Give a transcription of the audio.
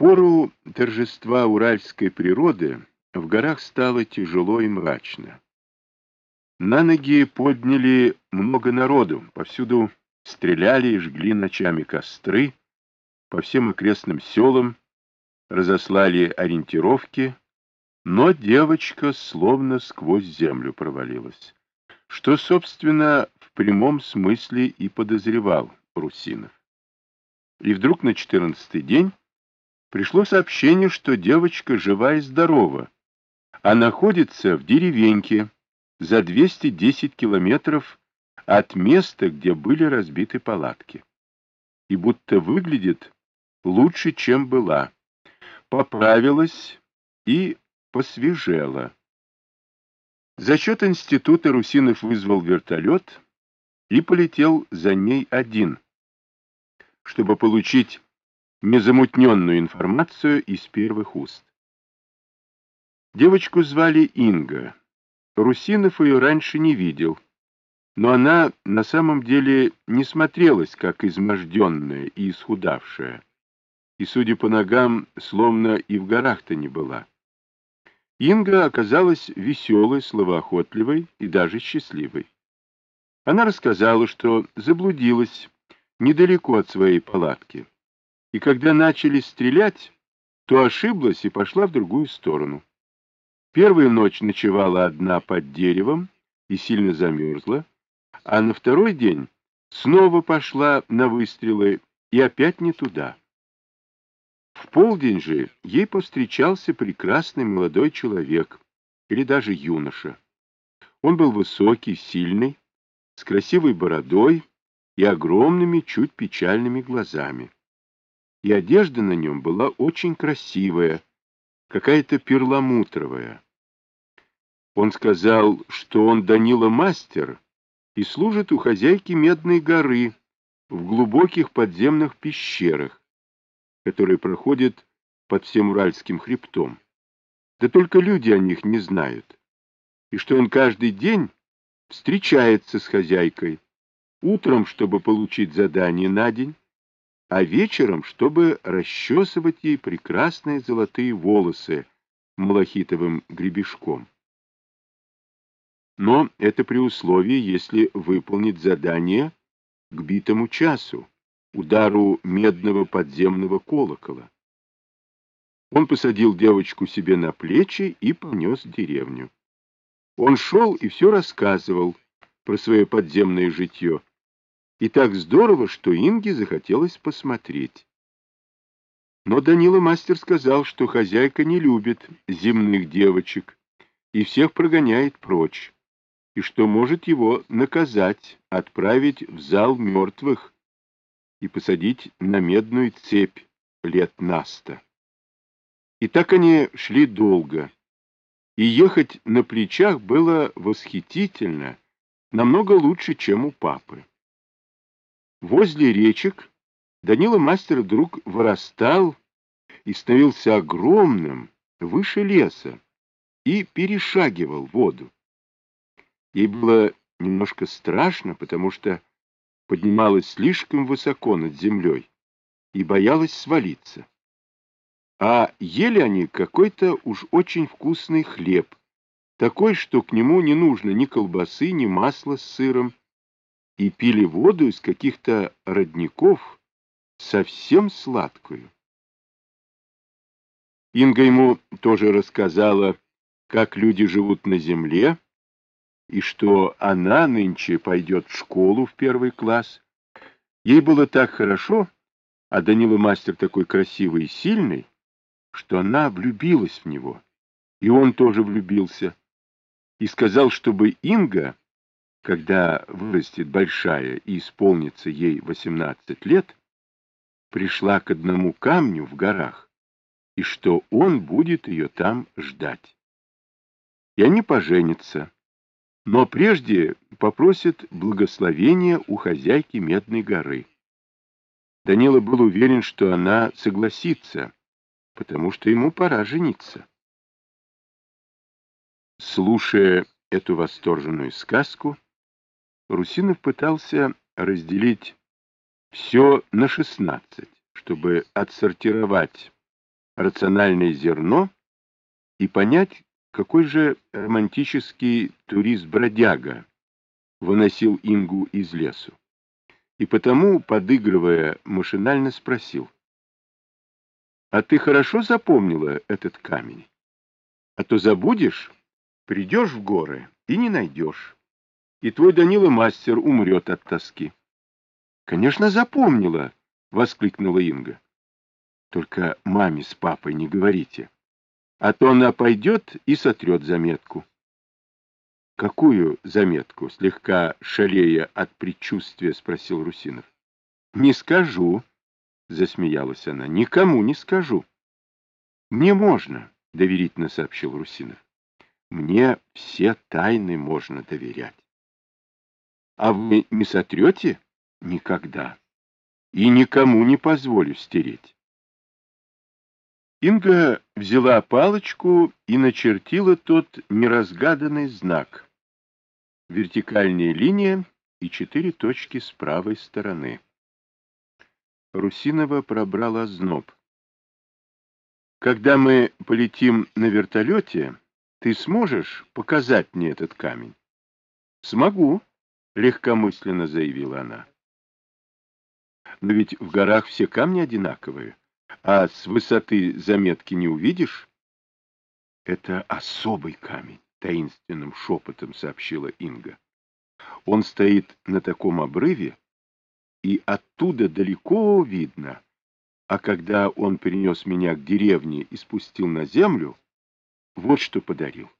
пору торжества уральской природы в горах стало тяжело и мрачно. На ноги подняли много народу, повсюду стреляли и жгли ночами костры, по всем окрестным селам разослали ориентировки, но девочка словно сквозь землю провалилась, что, собственно, в прямом смысле и подозревал Русинов. И вдруг на четырнадцатый день пришло сообщение, что девочка жива и здорова, а находится в деревеньке за 210 километров от места, где были разбиты палатки. И будто выглядит лучше, чем была. Поправилась и посвежела. За счет института Русинов вызвал вертолет и полетел за ней один, чтобы получить незамутненную информацию из первых уст. Девочку звали Инга. Русинов ее раньше не видел, но она на самом деле не смотрелась, как изможденная и исхудавшая, и, судя по ногам, словно и в горах-то не была. Инга оказалась веселой, словоохотливой и даже счастливой. Она рассказала, что заблудилась недалеко от своей палатки, и когда начали стрелять, то ошиблась и пошла в другую сторону. Первую ночь ночевала одна под деревом и сильно замерзла, а на второй день снова пошла на выстрелы и опять не туда. В полдень же ей повстречался прекрасный молодой человек, или даже юноша. Он был высокий, сильный, с красивой бородой и огромными, чуть печальными глазами и одежда на нем была очень красивая, какая-то перламутровая. Он сказал, что он Данила мастер и служит у хозяйки Медной горы в глубоких подземных пещерах, которые проходят под всем Уральским хребтом. Да только люди о них не знают. И что он каждый день встречается с хозяйкой, утром, чтобы получить задание на день, а вечером, чтобы расчесывать ей прекрасные золотые волосы малахитовым гребешком. Но это при условии, если выполнить задание к битому часу, удару медного подземного колокола. Он посадил девочку себе на плечи и понес в деревню. Он шел и все рассказывал про свое подземное житье, и так здорово, что Инге захотелось посмотреть. Но Данила мастер сказал, что хозяйка не любит земных девочек и всех прогоняет прочь, и что может его наказать, отправить в зал мертвых и посадить на медную цепь лет наста. И так они шли долго, и ехать на плечах было восхитительно, намного лучше, чем у папы. Возле речек Данила мастер вдруг вырастал и становился огромным, выше леса, и перешагивал воду. Ей было немножко страшно, потому что поднималась слишком высоко над землей и боялась свалиться. А ели они какой-то уж очень вкусный хлеб, такой, что к нему не нужно ни колбасы, ни масла с сыром, и пили воду из каких-то родников, совсем сладкую. Инга ему тоже рассказала, как люди живут на земле, и что она нынче пойдет в школу в первый класс. Ей было так хорошо, а Данила мастер такой красивый и сильный, что она влюбилась в него, и он тоже влюбился, и сказал, чтобы Инга когда вырастет большая и исполнится ей 18 лет, пришла к одному камню в горах, и что он будет ее там ждать. И они поженятся, но прежде попросят благословения у хозяйки Медной горы. Данила был уверен, что она согласится, потому что ему пора жениться. Слушая эту восторженную сказку, Русинов пытался разделить все на шестнадцать, чтобы отсортировать рациональное зерно и понять, какой же романтический турист-бродяга выносил Ингу из лесу. И потому, подыгрывая, машинально спросил. «А ты хорошо запомнила этот камень? А то забудешь, придешь в горы и не найдешь, и твой Данила-мастер умрет от тоски». «Конечно, запомнила!» — воскликнула Инга. «Только маме с папой не говорите, а то она пойдет и сотрет заметку». «Какую заметку?» — слегка шалея от предчувствия спросил Русинов. «Не скажу», — засмеялась она, — «никому не скажу». «Мне можно», — доверительно сообщил Русинов. «Мне все тайны можно доверять». «А вы не сотрете?» Никогда. И никому не позволю стереть. Инга взяла палочку и начертила тот неразгаданный знак. Вертикальная линия и четыре точки с правой стороны. Русинова пробрала зноб. Когда мы полетим на вертолете, ты сможешь показать мне этот камень? Смогу, легкомысленно заявила она. Но ведь в горах все камни одинаковые, а с высоты заметки не увидишь. Это особый камень, таинственным шепотом сообщила Инга. Он стоит на таком обрыве, и оттуда далеко видно. А когда он перенес меня к деревне и спустил на землю, вот что подарил.